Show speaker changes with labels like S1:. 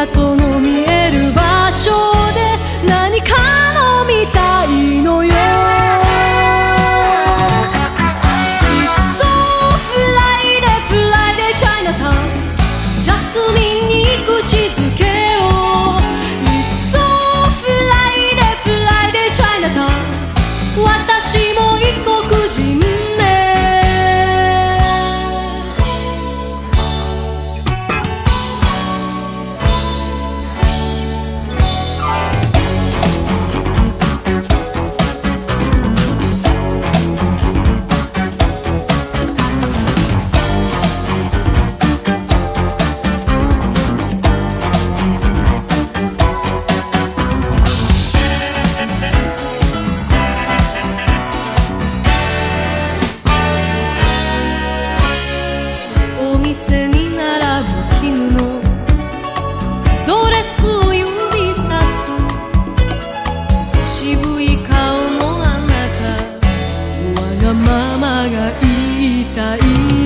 S1: tratou たい